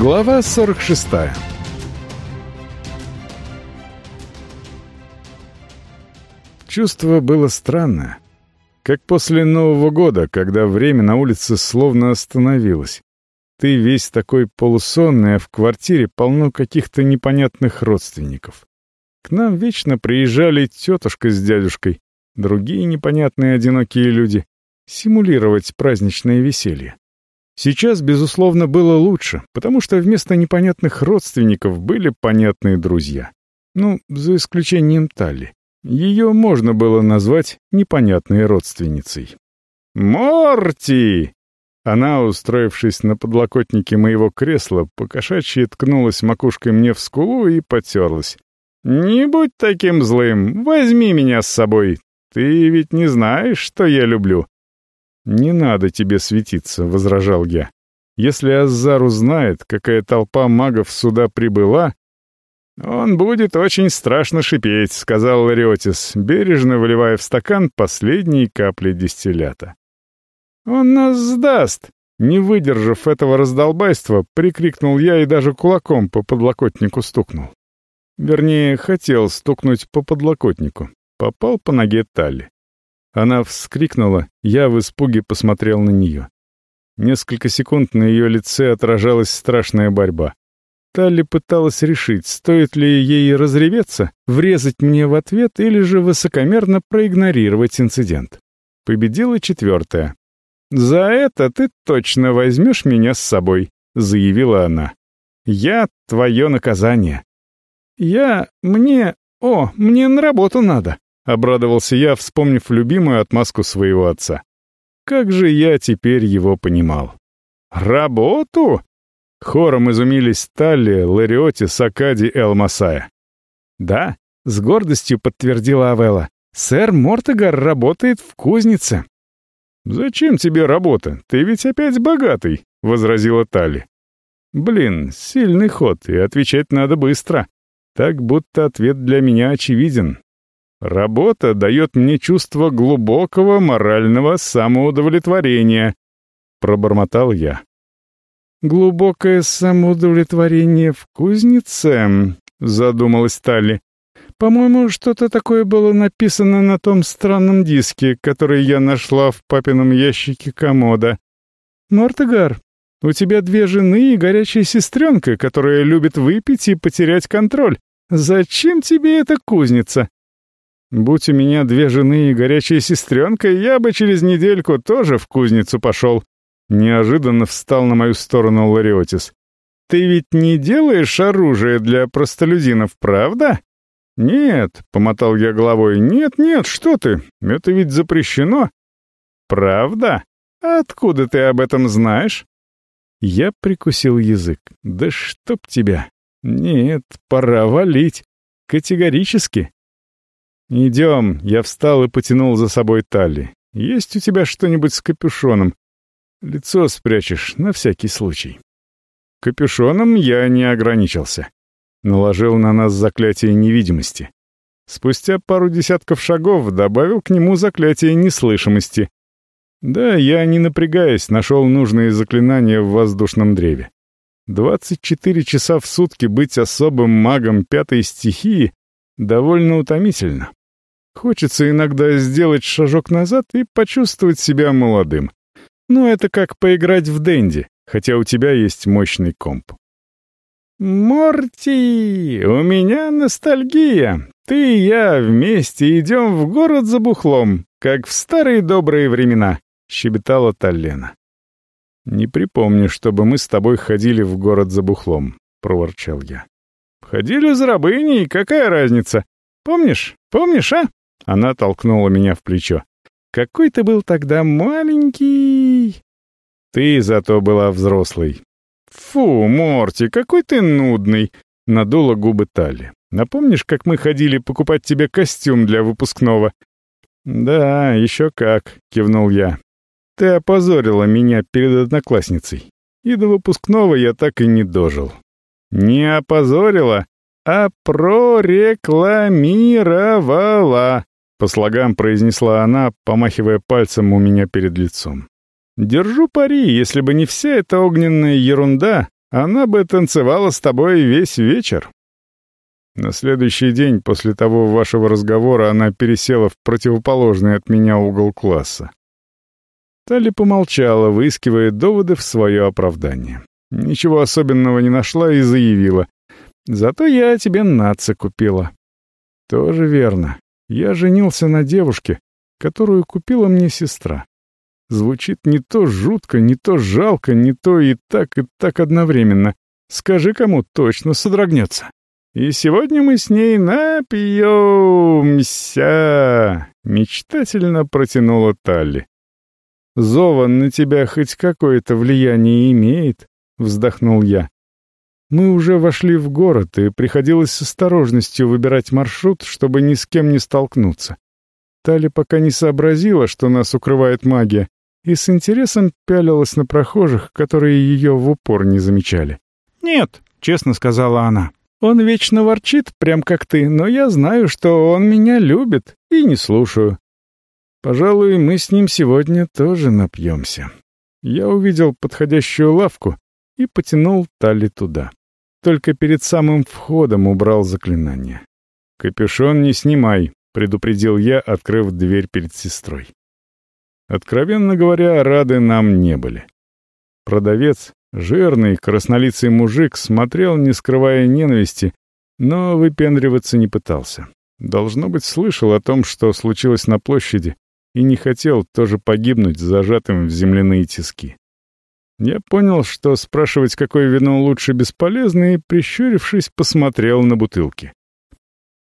Глава 46 Чувство было странное. Как после Нового года, когда время на улице словно остановилось. Ты весь такой полусонный, а в квартире полно каких-то непонятных родственников. К нам вечно приезжали тетушка с дядюшкой, другие непонятные одинокие люди, симулировать праздничное веселье. Сейчас, безусловно, было лучше, потому что вместо непонятных родственников были понятные друзья. Ну, за исключением Талли. Ее можно было назвать непонятной родственницей. «Морти!» Она, устроившись на подлокотнике моего кресла, покошачьи ткнулась макушкой мне в скулу и потерлась. «Не будь таким злым, возьми меня с собой. Ты ведь не знаешь, что я люблю». «Не надо тебе светиться», — возражал я. «Если Азар узнает, какая толпа магов сюда прибыла...» «Он будет очень страшно шипеть», — сказал Лариотис, бережно выливая в стакан последние капли дистиллята. «Он нас сдаст!» Не выдержав этого раздолбайства, прикрикнул я и даже кулаком по подлокотнику стукнул. Вернее, хотел стукнуть по подлокотнику. Попал по ноге Талли. Она вскрикнула, я в испуге посмотрел на нее. Несколько секунд на ее лице отражалась страшная борьба. Талли пыталась решить, стоит ли ей разреветься, врезать мне в ответ или же высокомерно проигнорировать инцидент. Победила четвертая. «За это ты точно возьмешь меня с собой», — заявила она. «Я твое наказание». «Я... мне... О, мне на работу надо», — обрадовался я, вспомнив любимую отмазку своего отца. Как же я теперь его понимал. «Работу?» Хором изумились Талли, Лариоти, Сакади и Алмасая. «Да», — с гордостью подтвердила Авелла, — «сэр Мортегар работает в кузнице». «Зачем тебе работа? Ты ведь опять богатый», — возразила Талли. «Блин, сильный ход, и отвечать надо быстро. Так будто ответ для меня очевиден. Работа дает мне чувство глубокого морального самоудовлетворения», — пробормотал я. «Глубокое самоудовлетворение в кузнице?» — задумалась Талли. По-моему, что-то такое было написано на том странном диске, который я нашла в папином ящике комода. Мортегар, у тебя две жены и горячая сестренка, которая любит выпить и потерять контроль. Зачем тебе эта кузница? Будь у меня две жены и горячая сестренка, я бы через недельку тоже в кузницу пошел. Неожиданно встал на мою сторону Лариотис. Ты ведь не делаешь оружие для простолюдинов, правда? «Нет», — помотал я головой, — «нет-нет, что ты, это ведь запрещено». «Правда? Откуда ты об этом знаешь?» Я прикусил язык. «Да чтоб тебя! Нет, пора валить. Категорически». «Идем», — я встал и потянул за собой Талли. «Есть у тебя что-нибудь с капюшоном? Лицо спрячешь, на всякий случай». Капюшоном я не ограничился наложил на нас заклятие невидимости. Спустя пару десятков шагов добавил к нему заклятие неслышимости. Да, я, не напрягаясь, нашел нужные заклинания в воздушном древе. 24 часа в сутки быть особым магом пятой стихии довольно утомительно. Хочется иногда сделать шажок назад и почувствовать себя молодым. Но это как поиграть в Дэнди, хотя у тебя есть мощный комп. «Морти, у меня ностальгия. Ты и я вместе идем в город за бухлом, как в старые добрые времена», — щебетала Таллена. «Не припомню, чтобы мы с тобой ходили в город за бухлом», — проворчал я. «Ходили за рабыней, какая разница? Помнишь? Помнишь, а?» Она толкнула меня в плечо. «Какой ты был тогда маленький!» «Ты зато была взрослой. «Фу, Морти, какой ты нудный!» — надула губы Талли. «Напомнишь, как мы ходили покупать тебе костюм для выпускного?» «Да, еще как», — кивнул я. «Ты опозорила меня перед одноклассницей. И до выпускного я так и не дожил». «Не опозорила, а прорекламировала», — по слогам произнесла она, помахивая пальцем у меня перед лицом. Держу пари, если бы не вся эта огненная ерунда, Она бы танцевала с тобой весь вечер. На следующий день после того вашего разговора она пересела в противоположный от меня угол класса. Талли помолчала, выискивая доводы в свое оправдание. Ничего особенного не нашла и заявила. «Зато я тебе наца купила». «Тоже верно. Я женился на девушке, которую купила мне сестра. Звучит не то жутко, не то жалко, не то и так, и так одновременно. Скажи, кому точно содрогнется. И сегодня мы с ней напьемся!» Мечтательно протянула Талли. «Зова на тебя хоть какое-то влияние имеет?» — вздохнул я. Мы уже вошли в город, и приходилось с осторожностью выбирать маршрут, чтобы ни с кем не столкнуться. Тали пока не сообразила, что нас укрывает магия, и с интересом пялилась на прохожих, которые ее в упор не замечали. «Нет», — честно сказала она, — «он вечно ворчит, прям как ты, но я знаю, что он меня любит, и не слушаю. Пожалуй, мы с ним сегодня тоже напьемся». Я увидел подходящую лавку и потянул Тали туда. Только перед самым входом убрал заклинание. «Капюшон не снимай», — предупредил я, открыв дверь перед сестрой. Откровенно говоря, рады нам не были. Продавец, жирный, краснолицый мужик, смотрел, не скрывая ненависти, но выпендриваться не пытался. Должно быть, слышал о том, что случилось на площади, и не хотел тоже погибнуть, зажатым в земляные тиски. Я понял, что спрашивать, какое вино лучше, бесполезно, и, прищурившись, посмотрел на бутылки.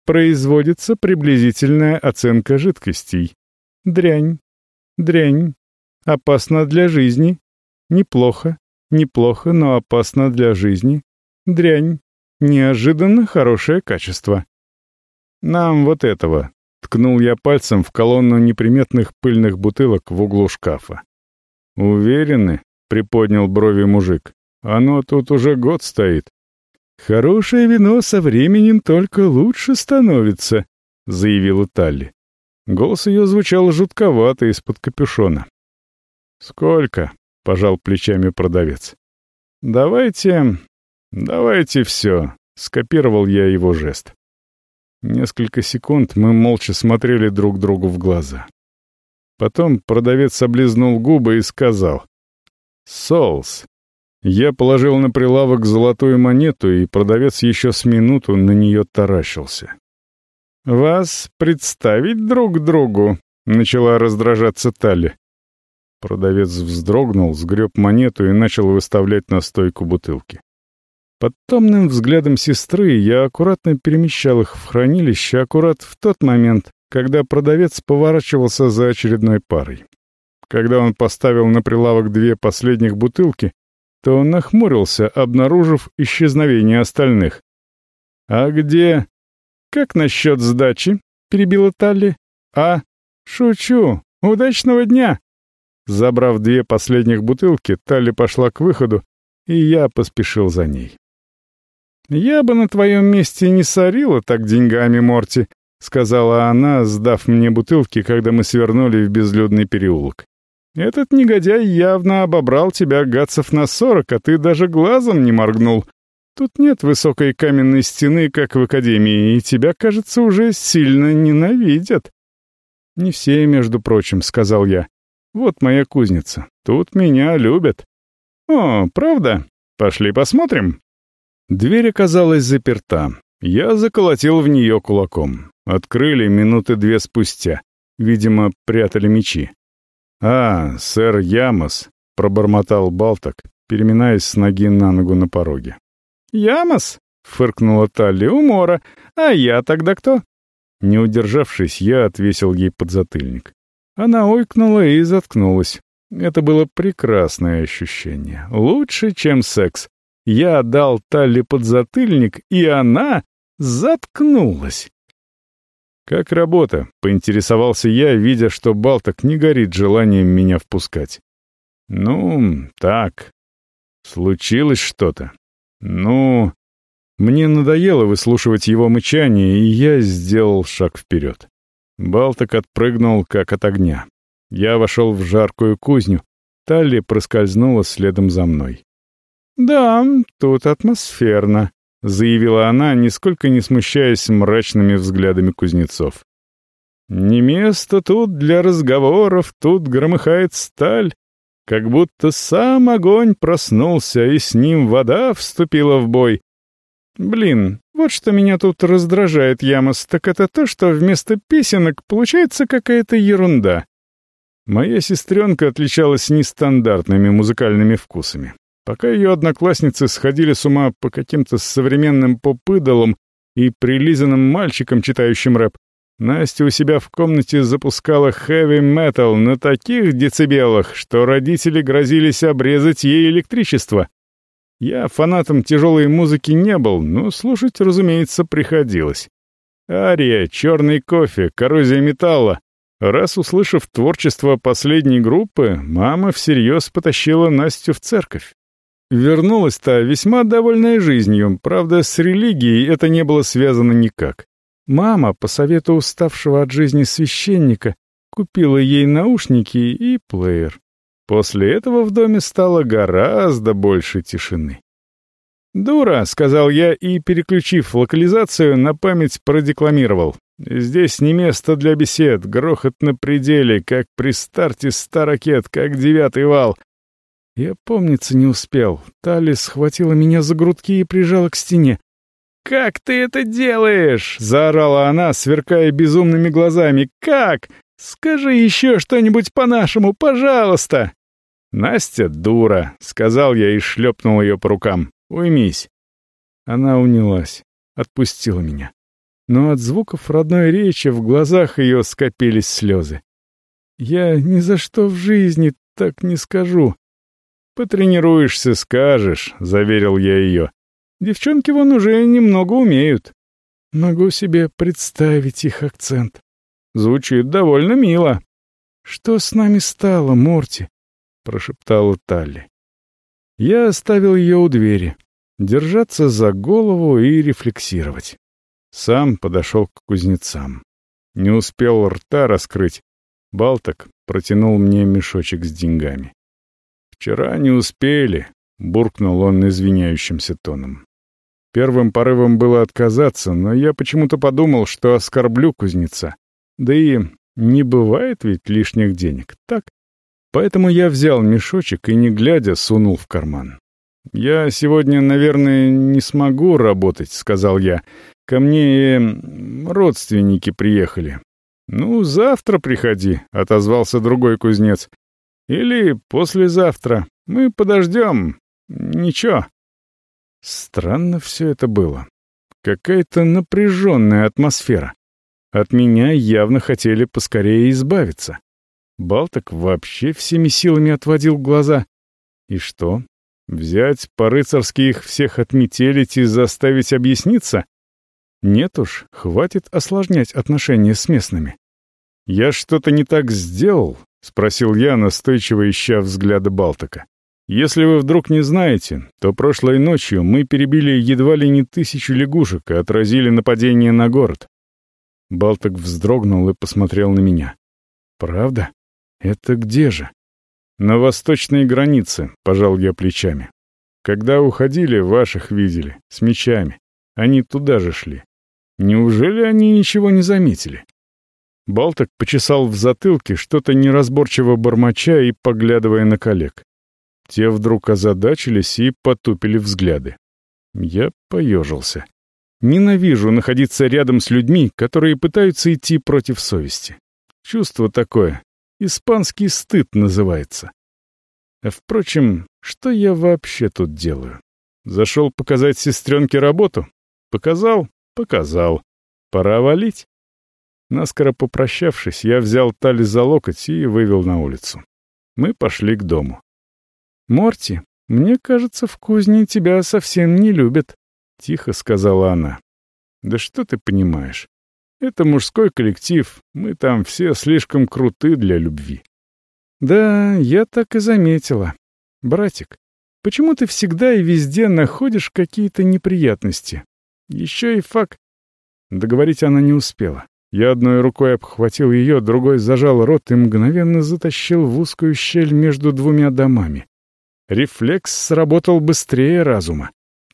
Производится приблизительная оценка жидкостей. Дрянь. Дрянь. Опасно для жизни. Неплохо. Неплохо, но опасно для жизни. Дрянь. Неожиданно хорошее качество. Нам вот этого. Ткнул я пальцем в колонну неприметных пыльных бутылок в углу шкафа. Уверены? Приподнял брови мужик. Оно тут уже год стоит. Хорошее вино со временем только лучше становится, заявила Талли. Голос ее звучал жутковато из-под капюшона. «Сколько?» — пожал плечами продавец. «Давайте... давайте все», — скопировал я его жест. Несколько секунд мы молча смотрели друг другу в глаза. Потом продавец облизнул губы и сказал. «Соус». Я положил на прилавок золотую монету, и продавец еще с минуту на нее таращился. «Вас представить друг другу?» — начала раздражаться Талли. Продавец вздрогнул, сгреб монету и начал выставлять на стойку бутылки. Под томным взглядом сестры я аккуратно перемещал их в хранилище аккурат в тот момент, когда продавец поворачивался за очередной парой. Когда он поставил на прилавок две последних бутылки, то он нахмурился, обнаружив исчезновение остальных. «А где...» «Как насчет сдачи?» — перебила Талли. «А, шучу. Удачного дня!» Забрав две последних бутылки, Талли пошла к выходу, и я поспешил за ней. «Я бы на твоем месте не сорила так деньгами, Морти», — сказала она, сдав мне бутылки, когда мы свернули в безлюдный переулок. «Этот негодяй явно обобрал тебя гадцев на сорок, а ты даже глазом не моргнул. Тут нет высокой каменной стены, как в академии, и тебя, кажется, уже сильно ненавидят. Не все, между прочим, сказал я. Вот моя кузница. Тут меня любят. О, правда? Пошли посмотрим. Дверь оказалась заперта. Я заколотил в нее кулаком. Открыли минуты две спустя. Видимо, прятали мечи. «А, сэр Ямос», — пробормотал Балток, переминаясь с ноги на ногу на пороге. «Ямос?» — фыркнула Талли умора. «А я тогда кто?» Не удержавшись, я отвесил ей подзатыльник. Она ойкнула и заткнулась. Это было прекрасное ощущение. Лучше, чем секс. Я дал Талли подзатыльник, и она заткнулась. «Как работа?» — поинтересовался я, видя, что Балток не горит желанием меня впускать. «Ну, так. Случилось что-то. «Ну...» Мне надоело выслушивать его мычание, и я сделал шаг вперед. Балток отпрыгнул, как от огня. Я вошел в жаркую кузню, Талли проскользнула следом за мной. «Да, тут атмосферно», — заявила она, нисколько не смущаясь мрачными взглядами кузнецов. «Не место тут для разговоров, тут громыхает сталь, как будто сам огонь проснулся, и с ним вода вступила в бой. Блин, вот что меня тут раздражает, Ямос, так это то, что вместо песенок получается какая-то ерунда. Моя сестренка отличалась нестандартными музыкальными вкусами. Пока ее одноклассницы сходили с ума по каким-то современным поп-идолам и прилизанным мальчикам, читающим рэп, Настя у себя в комнате запускала хэви-метал на таких децибелах, что родители грозились обрезать ей электричество. Я фанатом тяжелой музыки не был, но слушать, разумеется, приходилось. Ария, черный кофе, коррозия металла. Раз услышав творчество последней группы, мама всерьез потащила Настю в церковь. Вернулась-то весьма довольная жизнью, правда, с религией это не было связано никак. Мама, по совету уставшего от жизни священника, купила ей наушники и плеер. После этого в доме стало гораздо больше тишины. «Дура», — сказал я и, переключив локализацию, на память продекламировал. «Здесь не место для бесед, грохот на пределе, как при старте ста ракет, как девятый вал». Я помниться не успел. Тали схватила меня за грудки и прижала к стене. «Как ты это делаешь?» — заорала она, сверкая безумными глазами. «Как? Скажи еще что-нибудь по-нашему, пожалуйста!» «Настя дура», — сказал я и шлепнул ее по рукам. «Уймись». Она унялась, отпустила меня. Но от звуков родной речи в глазах ее скопились слезы. «Я ни за что в жизни так не скажу». «Потренируешься, скажешь», — заверил я ее. «Девчонки вон уже немного умеют». Могу себе представить их акцент. Звучит довольно мило. «Что с нами стало, Морти?» — прошептала Талли. Я оставил ее у двери, держаться за голову и рефлексировать. Сам подошел к кузнецам. Не успел рта раскрыть. Балток протянул мне мешочек с деньгами. «Вчера не успели», — буркнул он извиняющимся тоном. Первым порывом было отказаться, но я почему-то подумал, что оскорблю кузнеца. Да и не бывает ведь лишних денег, так? Поэтому я взял мешочек и, не глядя, сунул в карман. «Я сегодня, наверное, не смогу работать», — сказал я. «Ко мне э, родственники приехали». «Ну, завтра приходи», — отозвался другой кузнец. «Или послезавтра. Мы подождем. Ничего». Странно все это было. Какая-то напряженная атмосфера. От меня явно хотели поскорее избавиться. Балток вообще всеми силами отводил глаза. И что? Взять по-рыцарски их всех отметелить и заставить объясниться? Нет уж, хватит осложнять отношения с местными. «Я что-то не так сделал?» — спросил я, настойчиво ища взгляда Балтока. «Если вы вдруг не знаете, то прошлой ночью мы перебили едва ли не тысячу лягушек и отразили нападение на город. Балток вздрогнул и посмотрел на меня. «Правда? Это где же?» «На восточной границе», — пожал я плечами. «Когда уходили, ваших видели, с мечами. Они туда же шли. Неужели они ничего не заметили?» Балток почесал в затылке, что-то неразборчиво бормоча и поглядывая на коллег. Те вдруг озадачились и потупили взгляды. Я поежился. Ненавижу находиться рядом с людьми, которые пытаются идти против совести. Чувство такое. Испанский стыд называется. А впрочем, что я вообще тут делаю? Зашел показать сестренке работу? Показал? Показал. Пора валить. Наскоро попрощавшись, я взял Тали за локоть и вывел на улицу. Мы пошли к дому. «Морти, мне кажется, в кузне тебя совсем не любят», — тихо сказала она. «Да что ты понимаешь? Это мужской коллектив, мы там все слишком круты для любви». «Да, я так и заметила. Братик, почему ты всегда и везде находишь какие-то неприятности? Еще и факт...» Договорить она не успела. Я одной рукой обхватил ее, другой зажал рот и мгновенно затащил в узкую щель между двумя домами. Рефлекс сработал быстрее разума.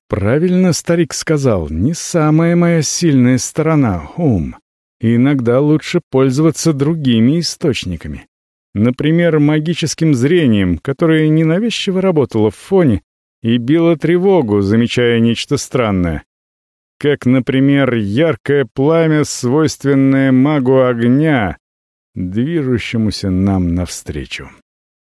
Правильно старик сказал, не самая моя сильная сторона — ум. Иногда лучше пользоваться другими источниками. Например, магическим зрением, которое ненавязчиво работало в фоне и било тревогу, замечая нечто странное. Как, например, яркое пламя, свойственное магу огня, движущемуся нам навстречу.